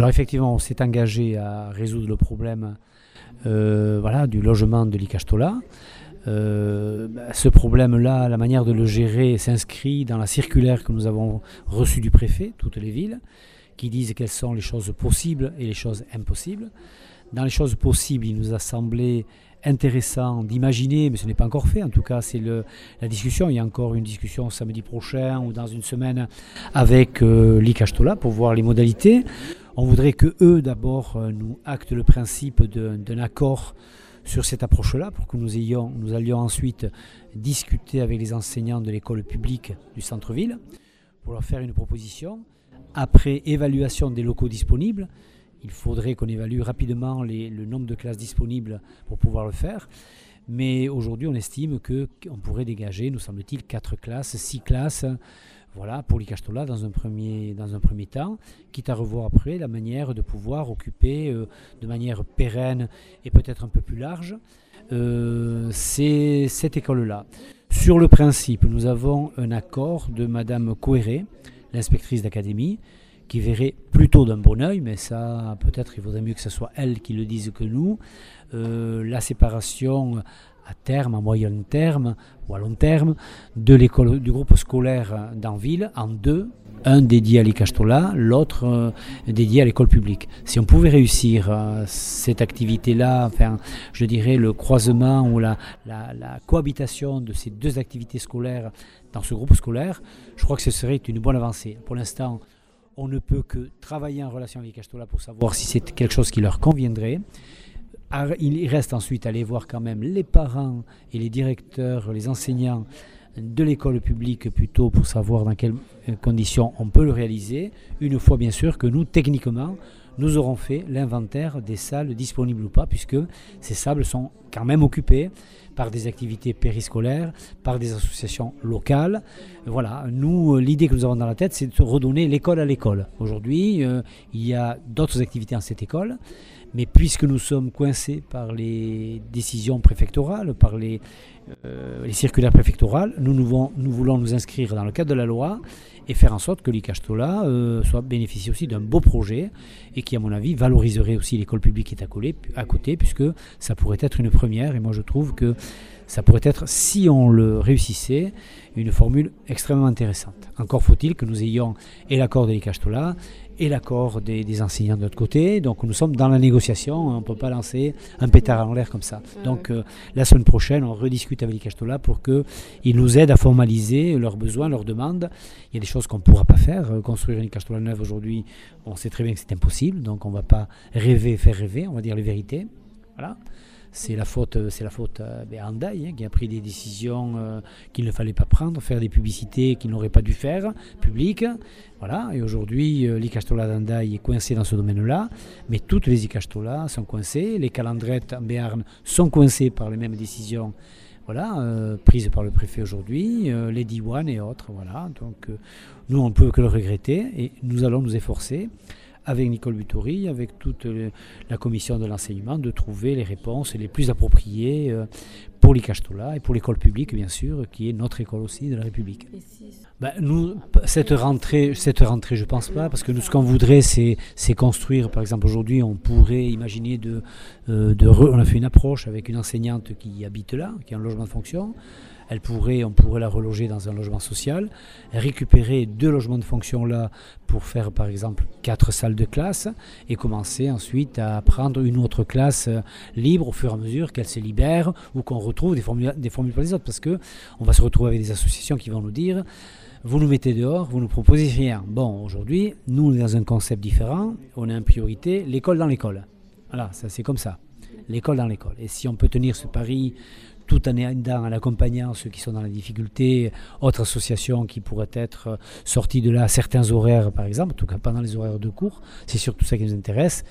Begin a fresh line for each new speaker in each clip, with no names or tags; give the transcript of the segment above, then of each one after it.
Alors effectivement, on s'est engagé à résoudre le problème euh, voilà, du logement de l'Icastola. Euh, bah, ce problème-là, la manière de le gérer s'inscrit dans la circulaire que nous avons reçue du préfet, toutes les villes, qui disent quelles sont les choses possibles et les choses impossibles. Dans les choses possibles, il nous a semblé intéressant d'imaginer, mais ce n'est pas encore fait, en tout cas c'est la discussion, il y a encore une discussion samedi prochain ou dans une semaine avec euh, pour voir les modalités. On voudrait que eux d'abord euh, nous actent le principe d'un accord sur cette approche-là pour que nous, allions ensuite discuter avec les enseignants de l'école publique du centre-ville pour leur faire une proposition. Après évaluation des locaux disponibles, il faudrait qu'on évalue rapidement le nombre de classes disponibles pour pouvoir le faire. Mais aujourd'hui, on estime qu'on pourrait dégager, nous semble-t-il, 4 classes, 6 classes voilà, pour l'Icastola dans, un premier, dans un premier temps, quitte à revoir après la manière de pouvoir occuper euh, de manière pérenne et peut-être un peu plus large euh, cette école-là. Sur le principe, nous avons un accord de Madame Coéré, l'inspectrice d'académie, qui verrait plutôt d'un bon oeil, mais ça, peut-être il vaudrait mieux que ce soit elle qui le dise que nous, euh, la séparation à terme, à moyen terme ou à long terme de l'école, du groupe scolaire d'Anville en deux, un dédié à l'Icastola, l'autre euh, dédié à l'école publique. Si on pouvait réussir euh, cette activité-là, enfin, je dirais le croisement ou la, la, la, cohabitation de ces deux activités scolaires dans ce groupe scolaire, je crois que ce serait une bonne avancée. Pour l'instant, on ne peut que travailler en relation avec Castola pour savoir si c'est quelque chose qui leur conviendrait. Ah, il reste ensuite aller voir quand même les parents et les directeurs, les enseignants de l'école publique plutôt pour savoir dans quelles conditions on peut le réaliser, une fois bien sûr que nous, techniquement, nous aurons fait l'inventaire des salles disponibles ou pas, puisque ces salles sont quand même occupées par des activités périscolaires, par des associations locales. Voilà, nous, l'idée que nous avons dans la tête, c'est de redonner l'école à l'école. Aujourd'hui, euh, il y a d'autres activités en cette école, mais puisque nous sommes coincés par les décisions préfectorales, par les, euh, circulaires préfectorales, nous, nous, voulons nous inscrire dans le cadre de la loi et faire en sorte que l'ICASTOLA euh, soit bénéficie aussi d'un beau projet et qui, à mon avis, valoriserait aussi l'école publique qui est à, à côté, puisque ça pourrait être une première. Et moi, je trouve que ça pourrait être, si on le réussissait, une formule extrêmement intéressante. Encore faut-il que nous ayons et l'accord de l'ICASTOLA et l'accord des, enseignants de l'autre côté. Donc nous sommes dans la négociation, on ne peut pas lancer un pétard en l'air comme ça. Donc euh, la semaine prochaine, on rediscute avec les pour qu'ils nous aident à formaliser leurs besoins, leurs demandes. Il y a des choses qu'on ne pourra pas faire. Euh, construire une Castola neuve aujourd'hui, on sait très bien que c'est impossible, donc on ne va pas rêver, faire rêver, on va dire les vérités. Voilà c'est la faute, c'est la à Handaï hein, qui a pris des décisions euh, qu'il ne fallait pas prendre, faire des publicités qu'il n'aurait pas dû faire, publiques. Voilà, et aujourd'hui, euh, l'Icastola est coincé dans ce domaine-là, mais toutes les Icastolas sont coincées, les calendrettes en Béarn sont coincées par les mêmes décisions voilà, euh, prises par le préfet aujourd'hui, les Diwan et autres. Voilà, donc nous, on ne peut que le regretter et nous allons nous efforcer avec Nicole Butori, avec toute la commission de l'enseignement, de trouver les réponses les plus appropriées euh, pour l'ICASTOLA et pour l'école publique, bien sûr, qui est notre école aussi de la République. Ben, nous, cette rentrée, cette rentrée, je pense pas, parce que nous, ce qu'on voudrait, c'est, construire. Par exemple, aujourd'hui, on pourrait imaginer de, euh, de on a fait une approche avec une enseignante qui habite là, qui a un logement de fonction elle pourrait, on pourrait la reloger dans un logement social, récupérer deux logements de fonction là pour faire par exemple quatre salles de classe et commencer ensuite à prendre une autre classe euh, libre au fur et à mesure qu'elle se libère ou qu'on retrouve des formules, des formules pour les autres parce que on va se retrouver avec des associations qui vont nous dire vous nous mettez dehors, vous nous proposez rien. Bon, aujourd'hui, nous, on est dans un concept différent. On a en priorité l'école dans l'école. Voilà, ça c'est comme ça. L'école dans l'école. Et si on peut tenir ce pari tout en aidant, en accompagnant ceux qui sont dans la difficulté, autres associations qui pourraient être sorties de là, certains horaires par exemple, en tout cas pendant les horaires de cours, c'est surtout ça qui nous intéresse,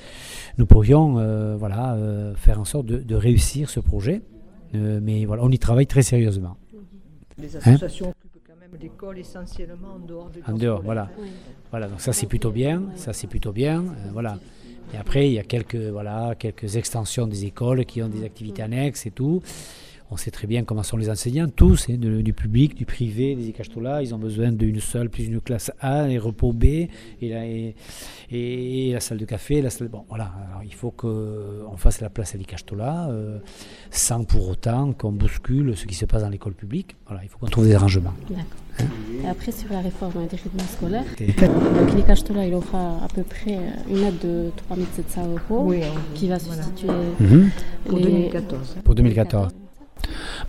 nous pourrions euh, voilà, euh, faire en sorte de, réussir ce projet. Euh, mais voilà, on y travaille très sérieusement.
Les associations occupent quand même l'école essentiellement en dehors des
En dehors, voilà. Voilà, donc ça c'est plutôt bien, ça c'est plutôt bien, voilà. Et après, il y a quelques, voilà, quelques extensions des écoles qui ont des activités annexes et tout On sait très bien comment sont les enseignants, tous, hein, de- du public, du privé, des Icachtola. Ils ont besoin d'une seule, plus une classe A, les repos B, et la, et, et la salle de café. La salle, bon, voilà. Alors, il faut qu'on fasse la place à l'Icachtola, euh, sans pour autant qu'on bouscule ce qui se passe dans l'école publique. Voilà, il faut qu'on trouve des arrangements.
D'accord. Et après, sur la réforme des rythmes scolaires, donc l'Icachtola, il aura à peu près une aide de 3700 euros
Oui,
qui va
voilà.
substituer
Mhm.
Pour
les-
2014.
Pour 2014.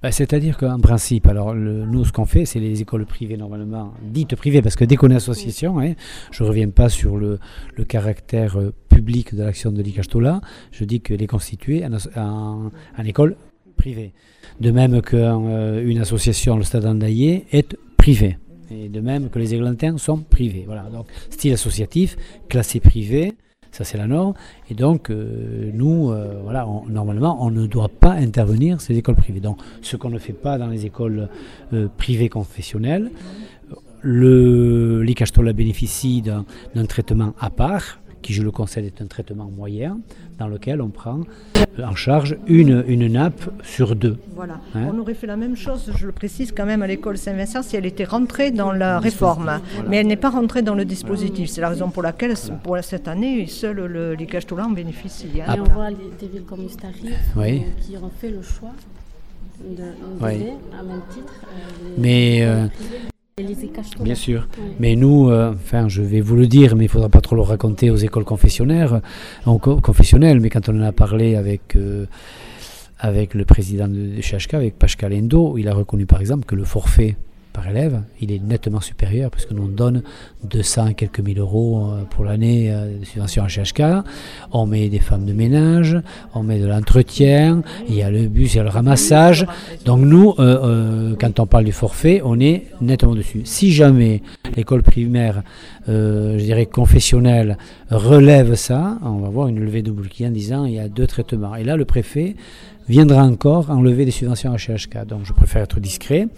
Bah, C'est-à-dire qu'en principe, alors le- nous, ce qu'on fait, c'est les écoles privées, normalement, dites privées, parce que dès qu'on est association, hein, je ne reviens pas sur le, le caractère euh, public de l'action de l'ICASTOLA, je dis qu'elle est constituée en, en- en école privée. De même qu'une association, le Stade Andaillé, est privée. Et de même que les églantins sont privés. Voilà, donc style associatif, classé privé, ça c'est la norme. Et donc, euh, nous, euh, voilà, normalement, on ne doit pas intervenir ces écoles privées. Donc, ce qu'on ne fait pas dans les écoles euh, privées confessionnelles, le l'ICASTOLA bénéficie d'un traitement à part, qui, je le concède, est un traitement moyen, dans lequel on prend euh, en charge une, une nappe sur deux.
Voilà.
Hein
On aurait fait la même chose, je le précise quand même, à l'école Saint-Vincent si elle était rentrée dans la réforme. Mais elle n'est pas rentrée dans le dispositif. C'est la raison pour laquelle, pour cette année, seul le- les Castola en bénéficient. hein.
Et on voit les- des villes comme Ustari
Oui.
euh, qui ont fait le choix de, de
Oui.
donner à même titre euh, les,
Mais, euh,
les.
Bien sûr.
Oui.
Mais nous, euh, enfin, je vais vous le dire, mais il ne faudra pas trop le raconter aux écoles confessionnelles, euh, en co- confessionnelles mais quand on en a parlé avec, euh, avec le président de, de CHK, avec Pascal Endo, il a reconnu par exemple que le forfait élève, il est nettement supérieur, parce que nous on donne 200 et quelques mille euros euh, pour l'année euh, de subvention à CHK, on met des femmes de ménage, on met de l'entretien, il y a le bus, il y a le ramassage, donc nous, euh, quand on parle du forfait, on est nettement dessus. Si jamais l'école primaire, je dirais confessionnelle, relève ça, on va voir une levée de bouclier en disant il y a deux traitements. Et là, le préfet viendra encore enlever des subventions à HHK. Donc je préfère être discret.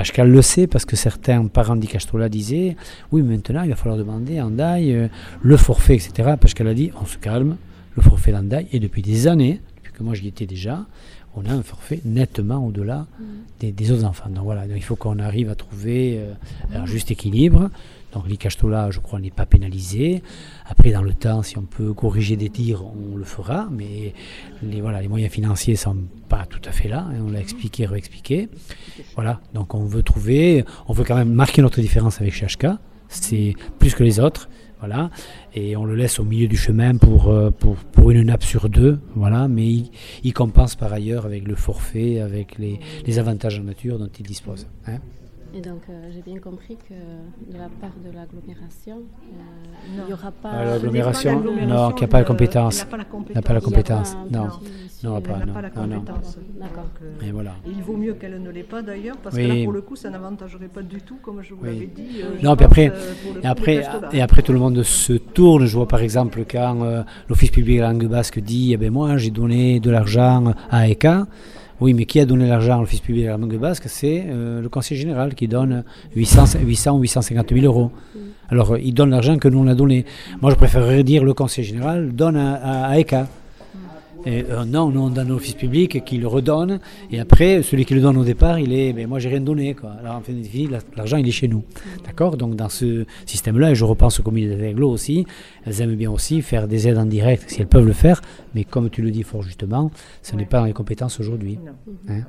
Pascal le sait parce que certains parents d'Icastola disaient oui, maintenant il va falloir demander à Andaï euh, le forfait, etc. Pascal a dit on se calme, le forfait d'Andaï, et depuis des années, depuis que moi j'y étais déjà, on a un forfait nettement au-delà des, des autres enfants. Donc voilà, donc il faut qu'on arrive à trouver euh, un juste équilibre. Donc l'Icastola, je crois, n'est pas pénalisé. Après, dans le temps, si on peut corriger des tirs, on le fera. Mais les, voilà, les moyens financiers ne sont pas tout à fait là. hein, on l'a expliqué, réexpliqué. Voilà, donc on veut trouver, on veut quand même marquer notre différence avec CHK. C'est plus que les autres. Voilà, et on le laisse au milieu du chemin pour, euh, pour, une nappe sur deux, voilà, mais il, compense par ailleurs avec le forfait, avec les, les avantages en nature dont il dispose. hein.
Et donc, euh, j'ai bien compris que de la part de l'agglomération, euh, il
Non.
n'y aura pas.
Ah, l'agglomération,
Ce n'est pas l'agglomération,
non, qui n'a pas la compétence.
Il n'a pas la
Il n'a
compétence.
pas la
a
compétence, non. Non,
monsieur-
pas, non,
pas la
non, non.
compétence.
D'accord.
Euh,
Et voilà.
Il vaut mieux qu'elle ne l'ait pas d'ailleurs, parce
Oui.
que là, pour le coup, ça n'avantagerait pas du tout, comme je vous
Oui.
l'avais dit. euh,
Non, puis après,
euh,
Et
coup,
après, et après, tout le monde se tourne. Je vois par exemple quand euh, l'Office public de la langue basque dit eh ben, Moi, j'ai donné de l'argent à ECA. Oui, mais qui a donné l'argent à l'Office public de la langue basque C'est euh, le conseil général qui donne 800, 800 ou 850 000 euros. Alors, euh, il donne l'argent que nous on a donné. Moi, je préférerais dire le conseil général donne à, à- à ECA. Et, euh, non, nous on donne à l'office public qui le redonne, et après, celui qui le donne au départ, il est, ben moi j'ai rien donné, quoi. Alors en fin de fini, la- l'argent il est chez nous. D'accord? Donc dans ce système-là, et je repense aux communautés d'agglo aussi, elles aiment bien aussi faire des aides en direct si elles peuvent le faire, mais comme tu le dis fort justement, ce n'est pas dans les compétences aujourd'hui. Hein?